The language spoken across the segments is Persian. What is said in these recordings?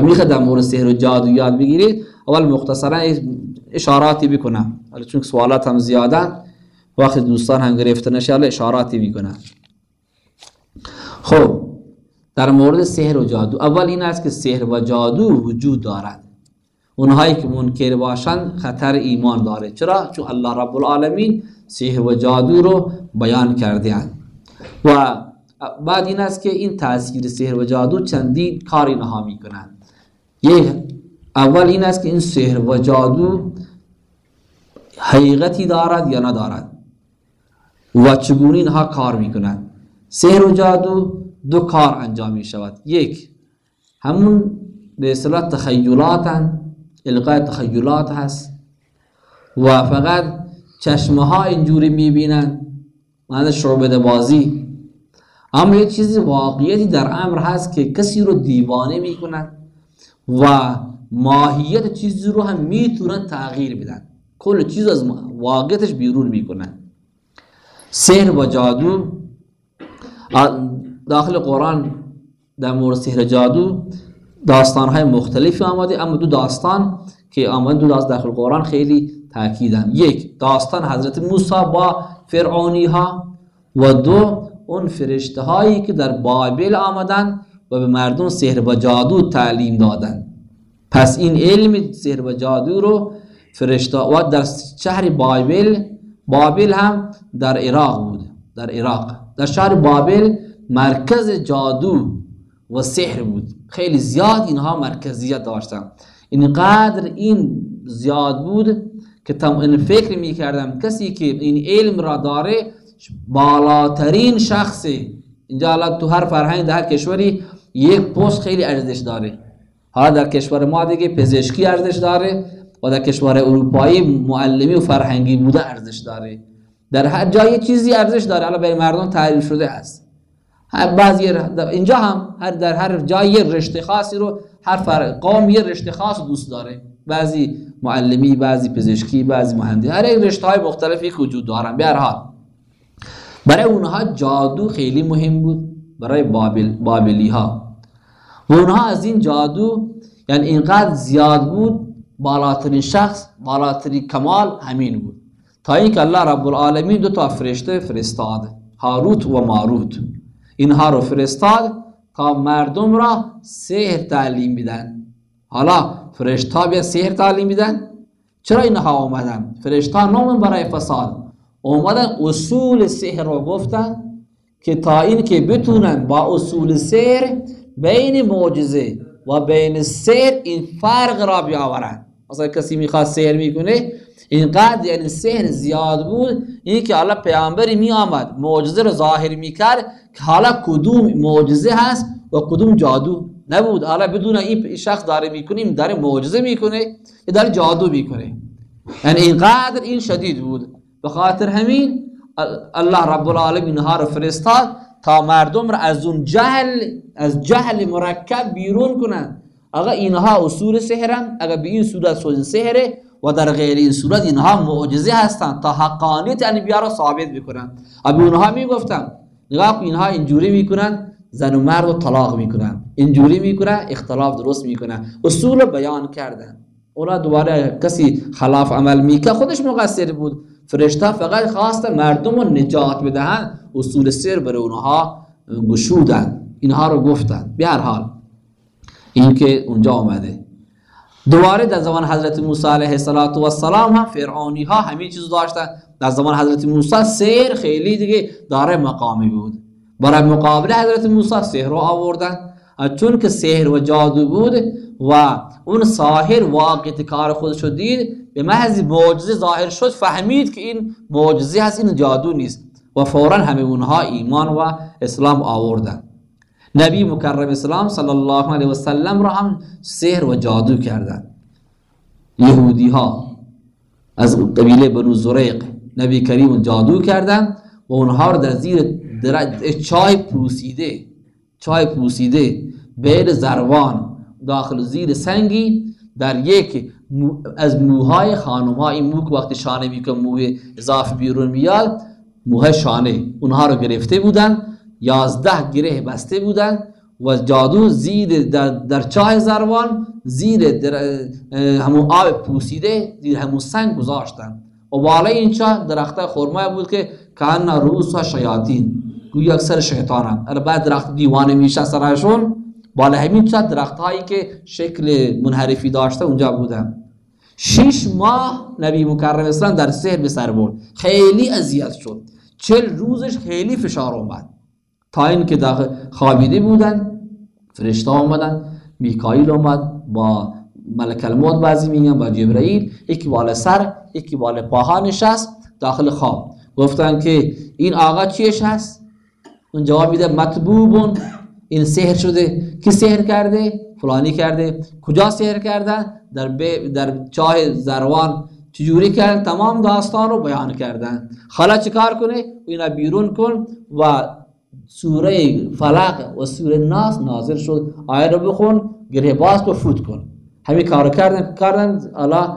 خب در مورد سحر و جادو یاد بگیرید اول مختصرا اشاراتی بکنم چون سوالات هم زیادن وقتی دوستان هم گرفته نشه اشاراتی می‌کنم خب در مورد سحر و جادو. اول این است که سحر و جادو وجود دارد. اونهایی که منکر باشند خطر ایمان داره. چرا؟ چون الله رب العالمین سحر و جادو رو بیان کرده و بعد این است که این تاثیر سحر و جادو چندین کاری نها می‌کنند. یک اول این است که این سحر و جادو حقیقتی دارد یا ندارد؟ و چگونه اینها کار می‌کنند سحر و جادو دو کار انجام می شود یک همون به اصطلاح تخیلات القای تخیلات هست و فقط چشمه ها اینجوری می‌بینن معنی شعبده بازی. اما یک چیزی واقعیتی در امر هست که کسی رو دیوانه می‌کنن و ماهیت چیزی رو هم می‌تونن تغییر بدن. کل چیز از واقعیتش بیرون می‌کنن. سحر و جادو داخل قرآن در مورد سحر جادو داستان های مختلفی آمده اما دو داستان که آمده دو داستان داخل قرآن خیلی تاکیدن یک داستان حضرت موسی با فرعونی ها و دو اون فرشته هایی که در بابل آمدن و به مردم سحر و جادو تعلیم دادن. پس این علم سحر و جادو رو فرشته و در شهر بابل بابل هم در عراق بود. در عراق. در شهر بابل مرکز جادو و سحر بود. خیلی زیاد اینها مرکزیت داشتن. اینقدر این زیاد بود که تم این فکر می کردم کسی که این علم را داره بالاترین شخصی اینجا تو هر فرهنگ در هر کشوری یک پست خیلی ارزش داره. حالا در کشور ما دیگه پزشکی ارزش داره و در کشور اروپایی معلمی و فرهنگی بوده ارزش داره. در هر جای چیزی ارزش داره. حالا به مردم تعریف شده است. بعضی اینجا هم هر در هر جای رشته خاصی رو هر فرق قوم یه رشته خاص دوست داره. بعضی معلمی بعضی پزشکی بعضی مهندسی. هر یک رشته های مختلفی وجود دارن. به هر حال. برای اونها جادو خیلی مهم بود. برای بابل بابلی ها و اونها از این جادو یعنی اینقدر زیاد بود بالاترین شخص بالاترین کمال همین بود. تا اینکه الله رب العالمین دو تا فرشته فرستاد هاروت و ماروت. اینها رو فرستاد تا مردم را سحر تعلیم بدن. حالا فرشتا بیا سحر تعلیم بدن. چرا اینها آمدن فرشتا نومن برای فساد. اومدن اصول سحر رو گفتن که تا این که بتونن با اصول سحر بین معجزه و بین سحر این فرق را بیاورن مثلا کسی می‌خواد سحر می‌کنه اینقدر یعنی سحر زیاد بود این که حالا پیامبری می آمد معجزه رو ظاهر می‌کرد که حالا کدوم معجزه هست و کدوم جادو نبود. حالا بدون این شخص داره می‌کنه این داره معجزه می‌کنه یا داره جادو می‌کنه. یعنی اینقدر این شدید بود. به خاطر همین الله رب العالمین ها رو فرستاد تا مردم را از اون جهل از جهل مرکب بیرون کنند. اگر اینها اصول سحرن. اگر به این صورت سحره و در غیر این صورت اینها معجزه هستند تا حقانیت انبیا را ثابت بکنن ابی اونها می‌گفتن نگاه اینها اینجوری می‌کنن زن و مرد رو طلاق می‌کنن اینجوری می‌کنن اختلاف درست می‌کنن اصول بیان کردن. اونا دوباره کسی خلاف عمل میکه خودش مقصر بود. فرشته فقط خواست مردم رو نجات بدهن. اصول سر بر اونها گشودن. اینها رو گفتن. به هر حال این که اونجا آمده دوباره در زمان حضرت موسی علیه السلام هم فرعونی ها همین چیز داشتن. در زمان حضرت موسی سیر خیلی دیگه داره مقامی بود. برای مقابل حضرت موسی سحر رو آوردن. چون که سحر و جادو بود و اون ساحر واقعیت کار خودش رو دید به محض معجزه ظاهر شد فهمید که این معجزه هست این جادو نیست. و فورا همه اونها ایمان و اسلام آوردن. نبی مکرم اسلام صلی الله علیه و سلم را هم سحر و جادو کردن. یهودی ها از قبیله بنو زریق نبی کریم جادو کردن و اونها را در زیر چای پوسیده چای پوسیده بین زروان داخل زیر سنگی در یک از موهای خانم ها این مو که وقتی شانه میکن موی اضافه بیرون میاد موهای شانه اونها رو گرفته بودن یازده گره بسته بودن و جادو زیر در, در چاه زروان زیر در همون آب پوسیده زیر همون سنگ گذاشتن. و بالای این چاه درخت خرمای بود که کان روس و شیاطین. گویا اکثر شیطان هم بعد درخت دیوانه میشه سرشون. بالا همین چه درخت هایی که شکل منحرفی داشته اونجا بودن. شش ماه نبی مکرم اسلام در سهر به سر برد. خیلی اذیت شد. چل روزش خیلی فشار اومد. تا این که داخل خوابیده بودن فرشته آمدن میکائیل اومد با ملک الموت بعضی میگن با جبرائیل یکی بالا سر یکی بالا پاها نشست داخل خواب. گفتن که این آقا چیش هست؟ اون جواب میده مطبوبون این سحر شده. کی سحر کرده؟ فلانی کرده. کجا سحر کردن؟ در, در چاه زروان. چجوری کردن تمام داستان رو بیان کردن حالا چیکار کنه اینا بیرون کن و سوره فلق و سوره ناس نازل شد آیه رو بخون گره باز تو فوت کن همین کار کردن کردن الله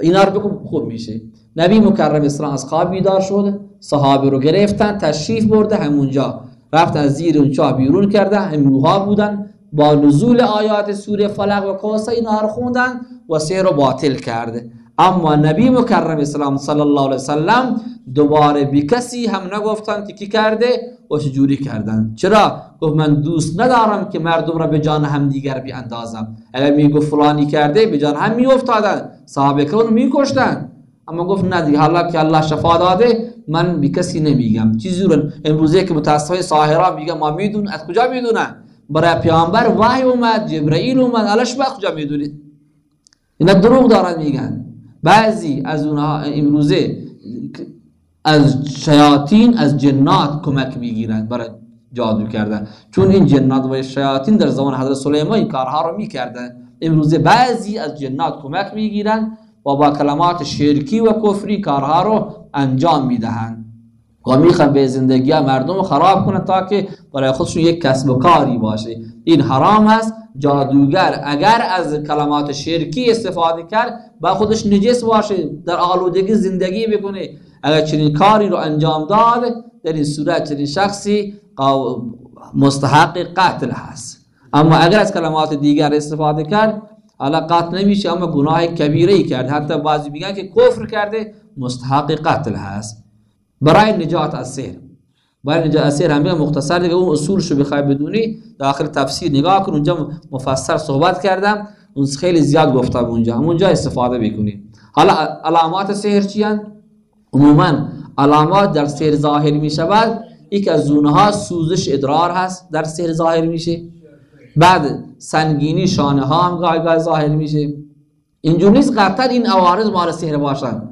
اینا رو بکن خوب میشه نبی مکرم اسلام از خواب بیدار شد صحابه رو گرفتن تشریف برده همونجا رفت از زیر اون چاه بیرون کرده هموها بودن با نزول آیات سوره فلق و کوسه اینا رو خوندن و سیر رو باطل کرده اما نبی مکرم اسلام صلی الله علیه وسلم دوباره بی کسی هم نگفتن که کی کرده؟ و چجوری کردن؟ چرا؟ گفت من دوست ندارم که مردم را به جان هم دیگر بی اندازم اگر می گفت فلانی کرده به جان هم می افتادن صحابه کرام می کشتن اما گفت نه دیگه حالا که الله شفا داده من بی کسی نمیگم. چیزی رو امروزه که متاسفه ساحرا میگم ما میدون از کجا می‌دونن؟ برای پیامبر وحی اومد جبرئیل اومد. الش با کجا می‌دونید؟ اینا دروغ دارن میگن. بعضی از اونها امروزه از شیاطین از جنات کمک می‌گیرن برای جادو کردن. چون این جنات و شیاطین در زمان حضرت سلیمان این کارها رو می‌کردن. امروزه بعضی از جنات کمک می‌گیرن و با کلمات شرکی و کفری کارها رو انجام می‌دهند. و می‌خوان به زندگی مردم خراب کنه تا که برای خودشون یک کسب و کاری باشه. این حرام است. جادوگر اگر از کلمات شرکی استفاده کرد با خودش نجس باشه در آلودگی زندگی بکنه. اگر چنین کاری رو انجام داد در این صورت چنین شخصی مستحق قتل هست. اما اگر از کلمات دیگر استفاده کرد حالا قتل نمیشه اما گناه کبیره کرد. حتی بعضی میگن که کفر کرده مستحق قتل هست. برای نجات از سیر برای نجات از سیر همه مختصر دیگه. اون اصولش رو بخوای بدونی داخل تفسیر نگاه کن. اونجا مفسر صحبت کردم. اون خیلی زیاد گفتم اونجا. اونجا استفاده بکنی حالا علامات سحر چی عموما علامات در سحر ظاهر می شود یک از اونها سوزش ادرار هست در سحر ظاهر میشه. بعد سنگینی شانه ها هم گاهی گاهی ظاهر میشه. اینجور نیست قطعا این عوارض مال سحر باشن.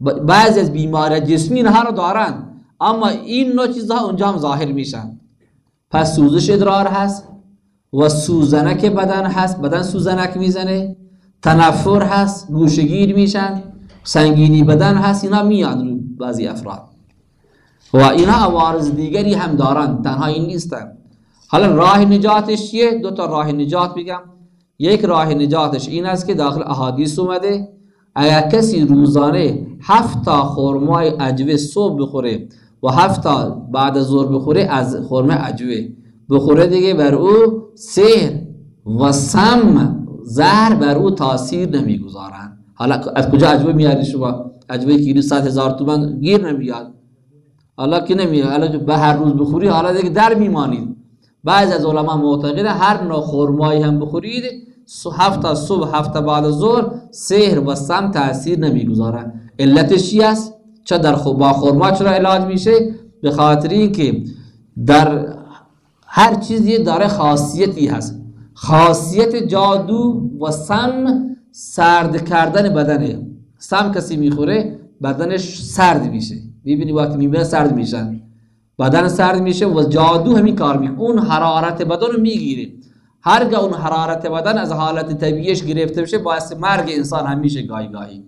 بعضی از بیماری جسمی اینها رو دارن اما این نوع چیزها اونجا هم ظاهر میشن پس سوزش ادرار هست و سوزنک بدن هست بدن سوزنک می‌زنه تنفر هست گوشگیر میشن سنگینی بدن هست اینا میاد رو بعضی افراد و اینا عوارض دیگری هم دارن تنها این نیستن حالا راه نجاتش چیه دو تا راه نجات بگم یک راه نجاتش این است که داخل احادیث اومده اگر کسی روزانه هفت تا خرمای عجوه صبح بخوره و هفت تا بعد از ظهر بخوره از خرمه عجوه بخوره دیگه بر او سحر و سم زهر بر او تاثیر نمی‌گذارن حالا از کجا عجوه میاری شما؟ عجوه کیلو صد هزار تومن گیر نمیاد حالا که نمیاد حالا به هر روز بخوری حالا دیگه در میمانید. بعض از علما معتقد هر نوع خرمایی هم بخورید هفت صبح هفت بعد از ظهر سحر و سم تاثیر نمی‌گذاره. علتش چی است؟ چه در با خرما چرا علاج میشه؟ به خاطر اینکه در هر چیزی داره خاصیتی هست. خاصیت جادو و سم سرد کردن بدنه. سم کسی می‌خوره بدنش سرد میشه. می‌بینی وقتی می‌بینه سرد میشن. بدن سرد میشه و جادو همین کار می‌کنه. اون حرارت بدن رو می‌گیره. هرگاه اون حرارت بدن از حالت طبیعیش گرفته بشه باعث مرگ انسان هم میشه گاهی گاهی.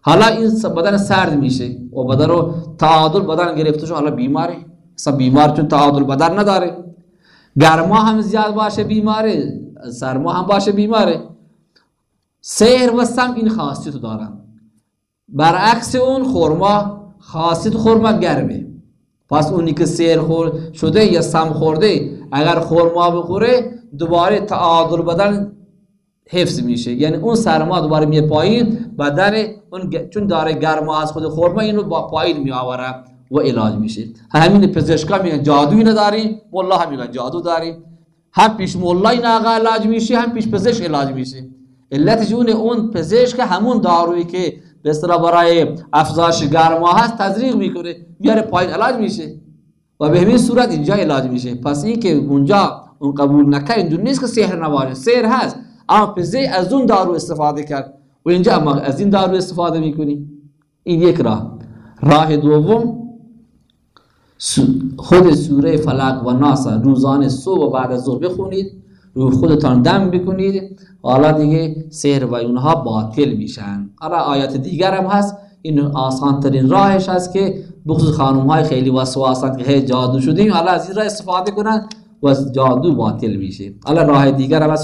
حالا این بدن سرد میشه. و بدن رو تعادل بدن گرفته شو حالا بیماره اصلا بیمار چون تعادل بدن نداره. گرما هم زیاد باشه بیماره. سرما هم باشه بیماره. سهر و سم این خاصیت دارن. برعکس اون خورما خاصیت خورما گرمه. پس اونی که سیر خور شده یا سم خورده اگر خورما بخوره دوباره تعادل بدن حفظ میشه. یعنی اون سرما دوباره میه پایین بدن اون چون داره گرما از خود خورما اینو با پایین می آوره و علاج میشه. همین پزشکا میگن جادویی نداریم والله هم میگن جادو داریم هم پیش مولای ناغا علاج میشه هم پیش پزشک علاج میشه علتش اون اون پزشک همون دارویی که به اصطلاح برای افزایش گرما هست تزریق می‌کنه میاره پایین علاج میشه. و به همین صورت اینجا علاج میشه. پس این که اونجا اون قبول نکرد. نیست که سحر نباشه. سحر هست. پزشک از اون دارو استفاده کرد. و اینجا اما از این دارو استفاده می‌کنی. این یک راه. راه دوم خود سوره فلق و ناس. روزانه صبح و بعد از ظهر بخونید. روی خودتان دم بکنید. حالا دیگه سحر و اونها باطل میشن. حالا آیات دیگر هم هست. این آسان ترین راهش هست که بخصوص خانم های خیلی وسواسند که جادو شدیم. حالا از این راه استفاده کنن. و جادو باطل میشه. حالا راه دیگر هم